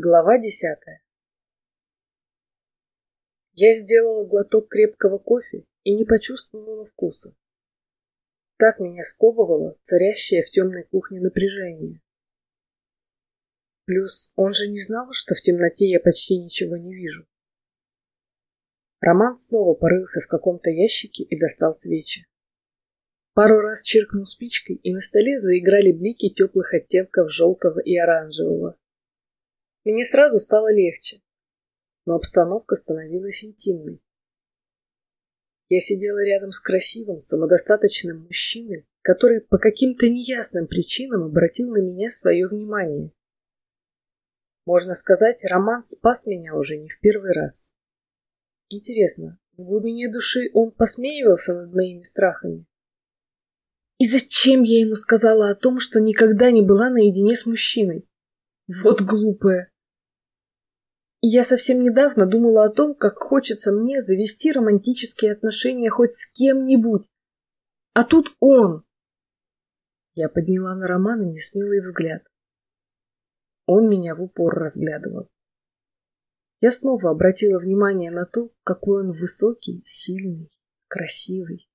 Глава десятая Я сделала глоток крепкого кофе и не почувствовала вкуса. Так меня сковывало царящее в темной кухне напряжение. Плюс он же не знал, что в темноте я почти ничего не вижу. Роман снова порылся в каком-то ящике и достал свечи. Пару раз чиркнул спичкой, и на столе заиграли блики теплых оттенков желтого и оранжевого. Мне сразу стало легче, но обстановка становилась интимной. Я сидела рядом с красивым, самодостаточным мужчиной, который по каким-то неясным причинам обратил на меня свое внимание. Можно сказать, роман спас меня уже не в первый раз. Интересно, в глубине души он посмеивался над моими страхами? И зачем я ему сказала о том, что никогда не была наедине с мужчиной? Вот глупая. Я совсем недавно думала о том, как хочется мне завести романтические отношения хоть с кем-нибудь. А тут он. Я подняла на Романа несмелый взгляд. Он меня в упор разглядывал. Я снова обратила внимание на то, какой он высокий, сильный, красивый.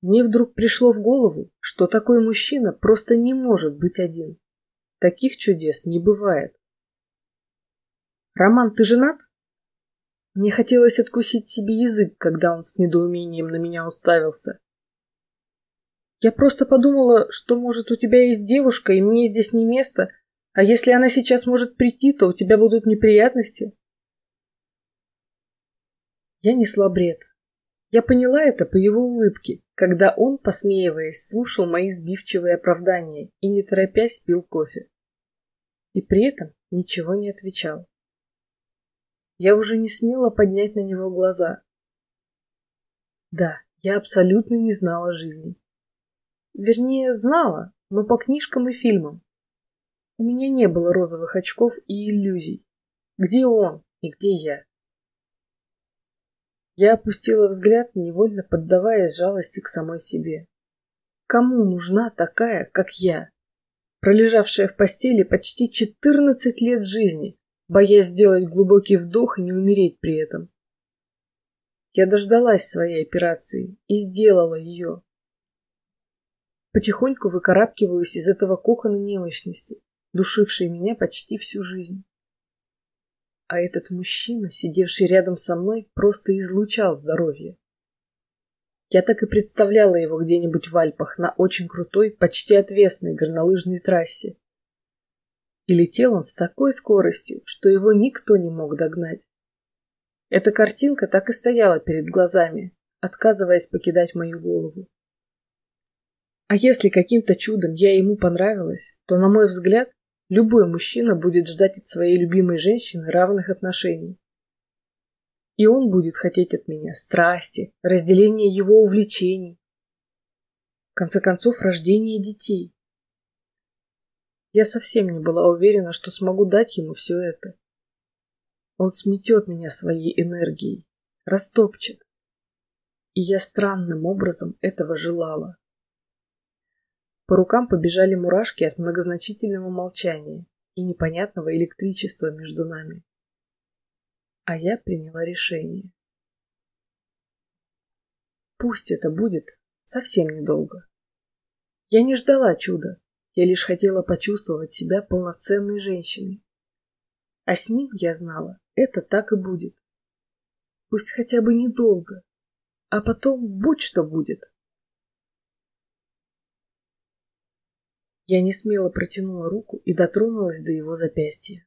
Мне вдруг пришло в голову, что такой мужчина просто не может быть один. Таких чудес не бывает. Роман, ты женат? Мне хотелось откусить себе язык, когда он с недоумением на меня уставился. Я просто подумала, что, может, у тебя есть девушка, и мне здесь не место, а если она сейчас может прийти, то у тебя будут неприятности. Я несла бред. Я поняла это по его улыбке, когда он, посмеиваясь, слушал мои сбивчивые оправдания и, не торопясь, пил кофе. И при этом ничего не отвечал. Я уже не смела поднять на него глаза. Да, я абсолютно не знала жизни. Вернее, знала, но по книжкам и фильмам. У меня не было розовых очков и иллюзий. Где он и где я? Я опустила взгляд, невольно поддаваясь жалости к самой себе. Кому нужна такая, как я, пролежавшая в постели почти четырнадцать лет жизни, боясь сделать глубокий вдох и не умереть при этом. Я дождалась своей операции и сделала ее. Потихоньку выкарабкиваюсь из этого кокона немощности, душившей меня почти всю жизнь. А этот мужчина, сидевший рядом со мной, просто излучал здоровье. Я так и представляла его где-нибудь в Альпах на очень крутой, почти отвесной горнолыжной трассе, и летел он с такой скоростью, что его никто не мог догнать. Эта картинка так и стояла перед глазами, отказываясь покидать мою голову. А если каким-то чудом я ему понравилась, то, на мой взгляд, любой мужчина будет ждать от своей любимой женщины равных отношений. И он будет хотеть от меня страсти, разделения его увлечений, в конце концов, рождения детей. Я совсем не была уверена, что смогу дать ему все это. Он сметет меня своей энергией, растопчет. И я странным образом этого желала. По рукам побежали мурашки от многозначительного молчания и непонятного электричества между нами. А я приняла решение. Пусть это будет совсем недолго. Я не ждала чуда, я лишь хотела почувствовать себя полноценной женщиной. А с ним, я знала, это так и будет. Пусть хотя бы недолго, а потом будь что будет. Я не смело протянула руку и дотронулась до его запястья.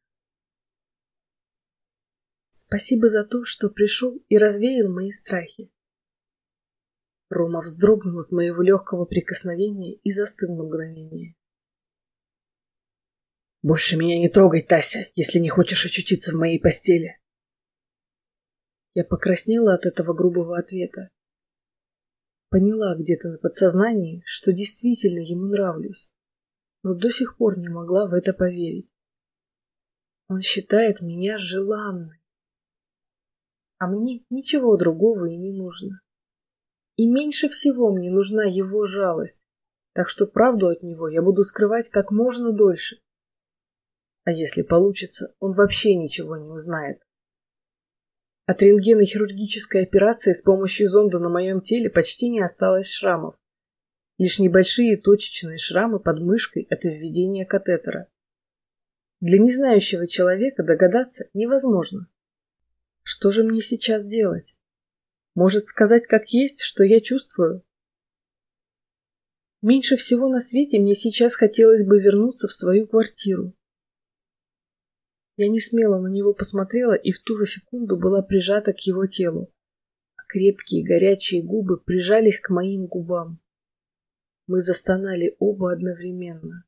Спасибо за то, что пришел и развеял мои страхи. Рома вздрогнул от моего легкого прикосновения и застыл на мгновение. Больше меня не трогай, Тася, если не хочешь очутиться в моей постели. Я покраснела от этого грубого ответа. Поняла где-то на подсознании, что действительно ему нравлюсь, но до сих пор не могла в это поверить. Он считает меня желанной. А мне ничего другого и не нужно. И меньше всего мне нужна его жалость, так что правду от него я буду скрывать как можно дольше. А если получится, он вообще ничего не узнает. От рентгенохирургической операции с помощью зонда на моем теле почти не осталось шрамов. Лишь небольшие точечные шрамы под мышкой от введения катетера. Для незнающего человека догадаться невозможно. Что же мне сейчас делать? Может сказать как есть, что я чувствую? Меньше всего на свете мне сейчас хотелось бы вернуться в свою квартиру. Я не смело на него посмотрела и в ту же секунду была прижата к его телу. А крепкие горячие губы прижались к моим губам. Мы застонали оба одновременно.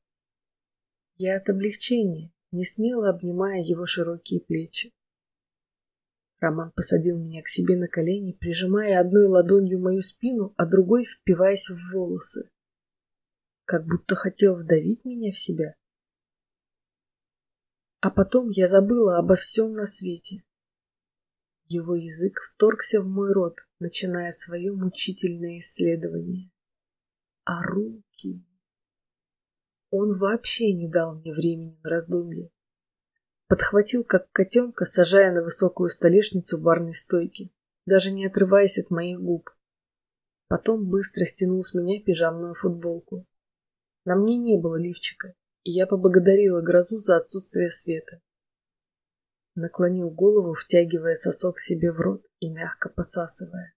Я от облегчения не смело обнимая его широкие плечи. Роман посадил меня к себе на колени, прижимая одной ладонью мою спину, а другой впиваясь в волосы как будто хотел вдавить меня в себя. А потом я забыла обо всем на свете. Его язык вторгся в мой рот, начиная свое мучительное исследование. А руки... Он вообще не дал мне времени на раздумье. Подхватил, как котенка, сажая на высокую столешницу барной стойки, даже не отрываясь от моих губ. Потом быстро стянул с меня пижамную футболку. На мне не было лифчика, и я поблагодарила грозу за отсутствие света. Наклонил голову, втягивая сосок себе в рот и мягко посасывая.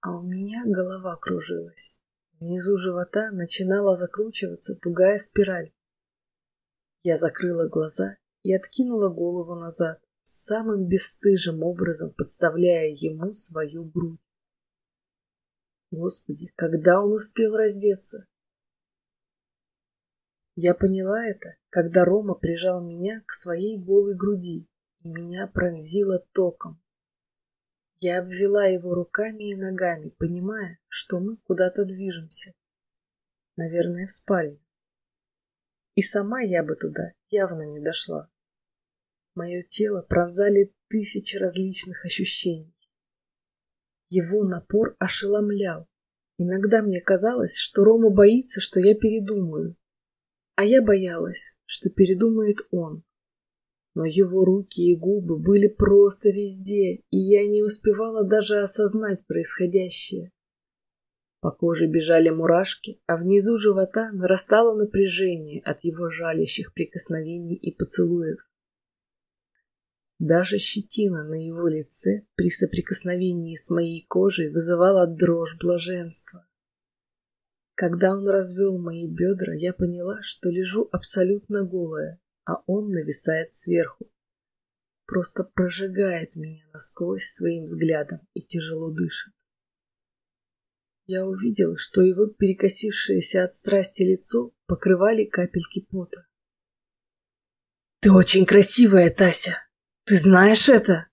А у меня голова кружилась. Внизу живота начинала закручиваться тугая спираль. Я закрыла глаза и откинула голову назад, самым бесстыжим образом подставляя ему свою грудь. Господи, когда он успел раздеться? Я поняла это, когда Рома прижал меня к своей голой груди, и меня пронзило током. Я обвела его руками и ногами, понимая, что мы куда-то движемся. Наверное, в спальню. И сама я бы туда явно не дошла. Мое тело пронзали тысячи различных ощущений. Его напор ошеломлял. Иногда мне казалось, что Рома боится, что я передумаю, а я боялась, что передумает он. Но его руки и губы были просто везде, и я не успевала даже осознать происходящее. По коже бежали мурашки, а внизу живота нарастало напряжение от его жалящих прикосновений и поцелуев. Даже щетина на его лице при соприкосновении с моей кожей вызывала дрожь блаженства. Когда он развел мои бедра, я поняла, что лежу абсолютно голая, а он нависает сверху. Просто прожигает меня насквозь своим взглядом и тяжело дышит. Я увидела, что его перекосившееся от страсти лицо покрывали капельки пота. «Ты очень красивая, Тася! Ты знаешь это?»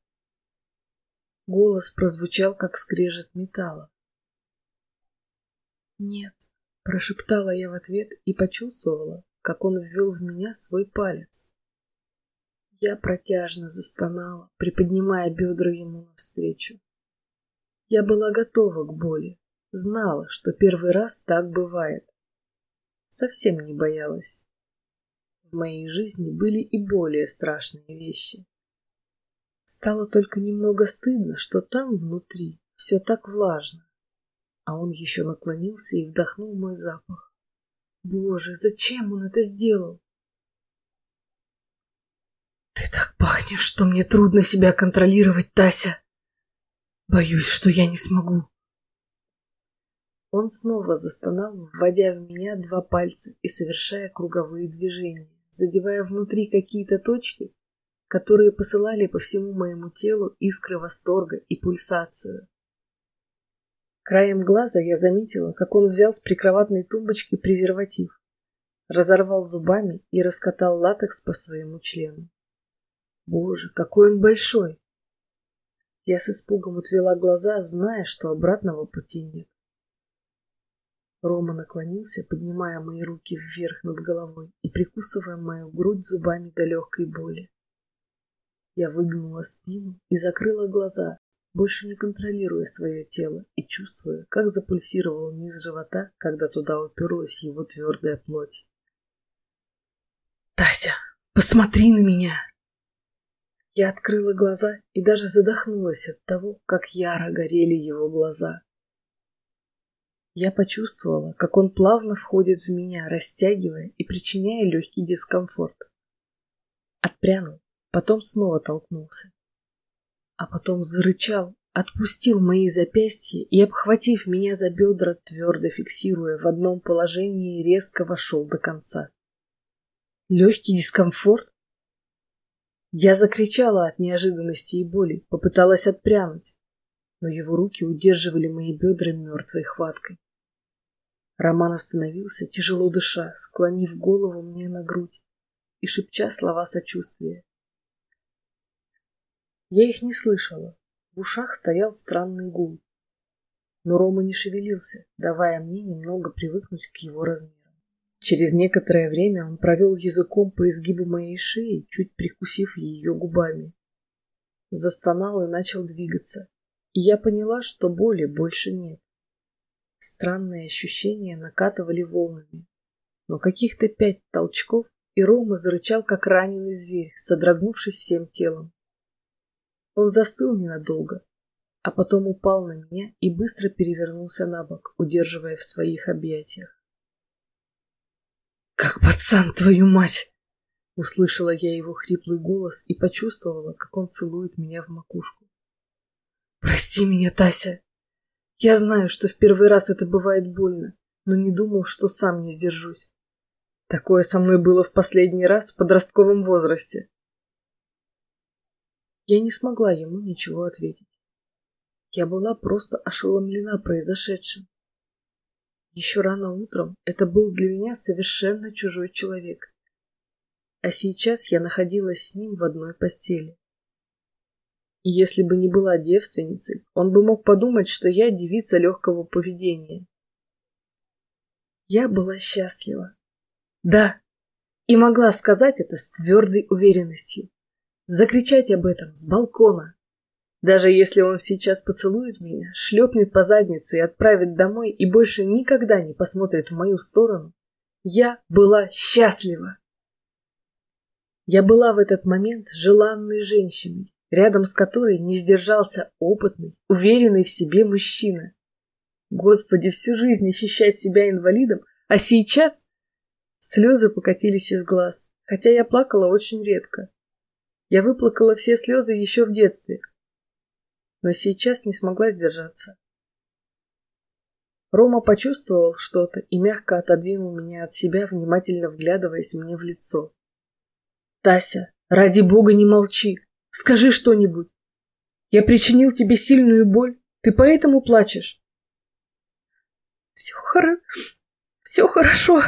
Голос прозвучал, как скрежет металла. «Нет», Прошептала я в ответ и почувствовала, как он ввел в меня свой палец. Я протяжно застонала, приподнимая бедра ему навстречу. Я была готова к боли, знала, что первый раз так бывает. Совсем не боялась. В моей жизни были и более страшные вещи. Стало только немного стыдно, что там внутри все так влажно а он еще наклонился и вдохнул мой запах. Боже, зачем он это сделал? Ты так пахнешь, что мне трудно себя контролировать, Тася. Боюсь, что я не смогу. Он снова застонал, вводя в меня два пальца и совершая круговые движения, задевая внутри какие-то точки, которые посылали по всему моему телу искры восторга и пульсацию. Краем глаза я заметила, как он взял с прикроватной тумбочки презерватив, разорвал зубами и раскатал латекс по своему члену. Боже, какой он большой! Я с испугом отвела глаза, зная, что обратного пути нет. Рома наклонился, поднимая мои руки вверх над головой и прикусывая мою грудь зубами до легкой боли. Я выгнула спину и закрыла глаза, больше не контролируя свое тело и чувствуя, как запульсировал низ живота, когда туда уперлась его твердая плоть. Тася, посмотри на меня!» Я открыла глаза и даже задохнулась от того, как яро горели его глаза. Я почувствовала, как он плавно входит в меня, растягивая и причиняя легкий дискомфорт. Отпрянул, потом снова толкнулся. А потом зарычал, отпустил мои запястья и, обхватив меня за бедра, твердо фиксируя в одном положении, резко вошел до конца. Легкий дискомфорт? Я закричала от неожиданности и боли, попыталась отпрянуть, но его руки удерживали мои бедра мертвой хваткой. Роман остановился, тяжело дыша, склонив голову мне на грудь и шепча слова сочувствия. Я их не слышала, в ушах стоял странный гул. Но Рома не шевелился, давая мне немного привыкнуть к его размеру. Через некоторое время он провел языком по изгибу моей шеи, чуть прикусив ее губами. Застонал и начал двигаться, и я поняла, что боли больше нет. Странные ощущения накатывали волнами, но каких-то пять толчков, и Рома зарычал, как раненый зверь, содрогнувшись всем телом. Он застыл ненадолго, а потом упал на меня и быстро перевернулся на бок, удерживая в своих объятиях. «Как пацан, твою мать!» Услышала я его хриплый голос и почувствовала, как он целует меня в макушку. «Прости меня, Тася. Я знаю, что в первый раз это бывает больно, но не думал, что сам не сдержусь. Такое со мной было в последний раз в подростковом возрасте». Я не смогла ему ничего ответить. Я была просто ошеломлена произошедшим. Еще рано утром это был для меня совершенно чужой человек. А сейчас я находилась с ним в одной постели. И если бы не была девственницей, он бы мог подумать, что я девица легкого поведения. Я была счастлива. Да, и могла сказать это с твердой уверенностью. Закричать об этом с балкона. Даже если он сейчас поцелует меня, шлепнет по заднице и отправит домой и больше никогда не посмотрит в мою сторону, я была счастлива. Я была в этот момент желанной женщиной, рядом с которой не сдержался опытный, уверенный в себе мужчина. Господи, всю жизнь ощущать себя инвалидом, а сейчас слезы покатились из глаз, хотя я плакала очень редко. Я выплакала все слезы еще в детстве, но сейчас не смогла сдержаться. Рома почувствовал что-то и мягко отодвинул меня от себя, внимательно вглядываясь мне в лицо. «Тася, ради бога не молчи! Скажи что-нибудь! Я причинил тебе сильную боль, ты поэтому плачешь?» «Все, хоро... Все хорошо!»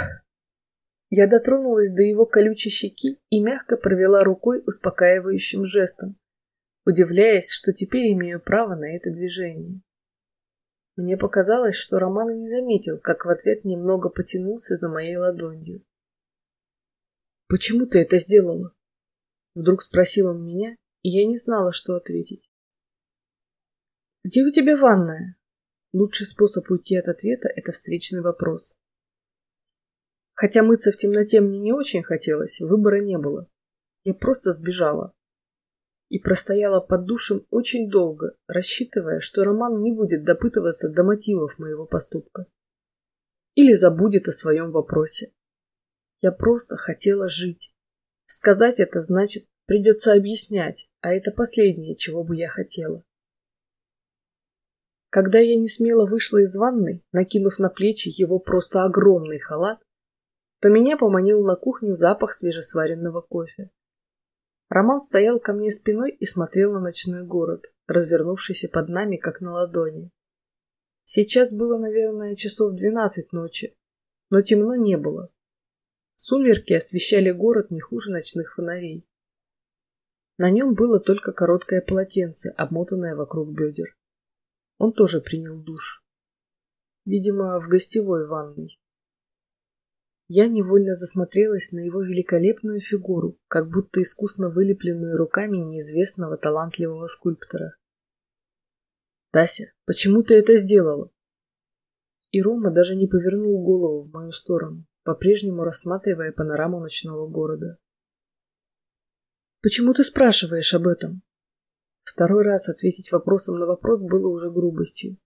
Я дотронулась до его колючей щеки и мягко провела рукой успокаивающим жестом, удивляясь, что теперь имею право на это движение. Мне показалось, что Роман не заметил, как в ответ немного потянулся за моей ладонью. «Почему ты это сделала?» Вдруг спросил он меня, и я не знала, что ответить. «Где у тебя ванная?» Лучший способ уйти от ответа – это встречный вопрос. Хотя мыться в темноте мне не очень хотелось, выбора не было. Я просто сбежала и простояла под душем очень долго, рассчитывая, что Роман не будет допытываться до мотивов моего поступка. Или забудет о своем вопросе. Я просто хотела жить. Сказать это значит, придется объяснять, а это последнее, чего бы я хотела. Когда я не смело вышла из ванной, накинув на плечи его просто огромный халат, то меня поманил на кухню запах свежесваренного кофе. Роман стоял ко мне спиной и смотрел на ночной город, развернувшийся под нами, как на ладони. Сейчас было, наверное, часов двенадцать ночи, но темно не было. Сумерки освещали город не хуже ночных фонарей. На нем было только короткое полотенце, обмотанное вокруг бедер. Он тоже принял душ. Видимо, в гостевой ванной. Я невольно засмотрелась на его великолепную фигуру, как будто искусно вылепленную руками неизвестного талантливого скульптора. «Тася, почему ты это сделала?» И Рома даже не повернул голову в мою сторону. по-прежнему рассматривая панораму ночного города. «Почему ты спрашиваешь об этом?» Второй раз ответить вопросом на вопрос было уже грубостью.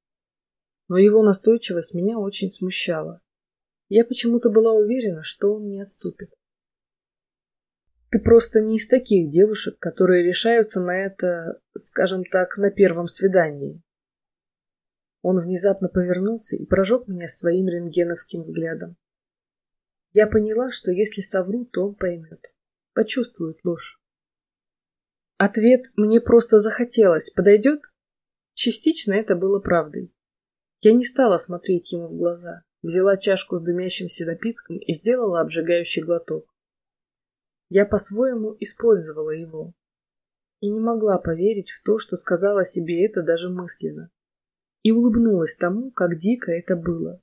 Но его настойчивость меня очень смущала. Я почему-то была уверена, что он не отступит. Ты просто не из таких девушек, которые решаются на это, скажем так, на первом свидании. Он внезапно повернулся и прожег меня своим рентгеновским взглядом. Я поняла, что если совру, то он поймет, почувствует ложь. Ответ «мне просто захотелось» подойдет? Частично это было правдой. Я не стала смотреть ему в глаза, взяла чашку с дымящимся напитком и сделала обжигающий глоток. Я по-своему использовала его. И не могла поверить в то, что сказала себе это даже мысленно. И улыбнулась тому, как дико это было.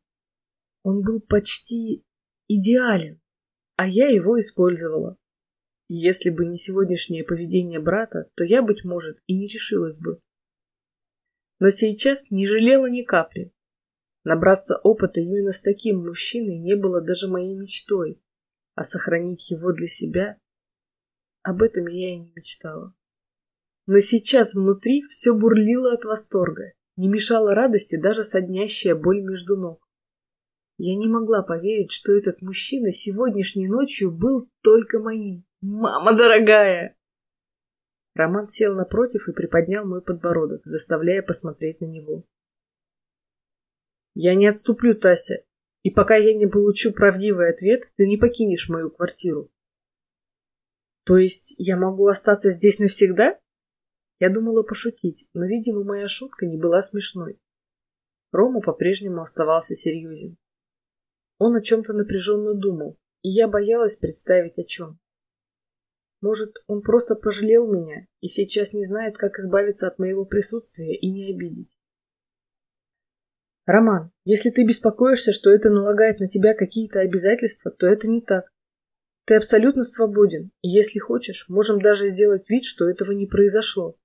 Он был почти идеален, а я его использовала. И если бы не сегодняшнее поведение брата, то я, быть может, и не решилась бы. Но сейчас не жалела ни капли. Набраться опыта именно с таким мужчиной не было даже моей мечтой, а сохранить его для себя об этом я и не мечтала. Но сейчас внутри все бурлило от восторга, не мешала радости даже соднящая боль между ног. Я не могла поверить, что этот мужчина сегодняшней ночью был только моим. Мама дорогая! Роман сел напротив и приподнял мой подбородок, заставляя посмотреть на него. Я не отступлю, Тася, и пока я не получу правдивый ответ, ты не покинешь мою квартиру. То есть я могу остаться здесь навсегда? Я думала пошутить, но, видимо, моя шутка не была смешной. Рома по-прежнему оставался серьезен. Он о чем-то напряженно думал, и я боялась представить о чем. Может, он просто пожалел меня и сейчас не знает, как избавиться от моего присутствия и не обидеть. Роман, если ты беспокоишься, что это налагает на тебя какие-то обязательства, то это не так. Ты абсолютно свободен, и если хочешь, можем даже сделать вид, что этого не произошло.